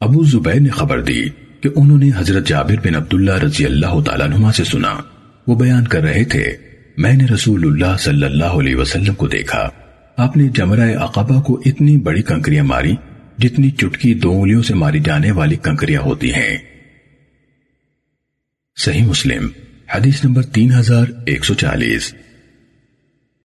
ابو زبیر نے خبر دی کہ انہوں نے حضرت جابر بن عبداللہ رضی اللہ تعالیٰ نما سے سنا۔ وہ بیان کر رہے تھے، میں نے رسول اللہ صلی اللہ علیہ وسلم کو دیکھا۔ آپ نے جمرہ عقبہ کو اتنی بڑی کنکریاں ماری جتنی چٹکی دو انگلیوں سے ماری جانے والی کنکریاں ہوتی ہیں۔ صحیح مسلم، حدیث نمبر تین ہزار ایک سو چالیس۔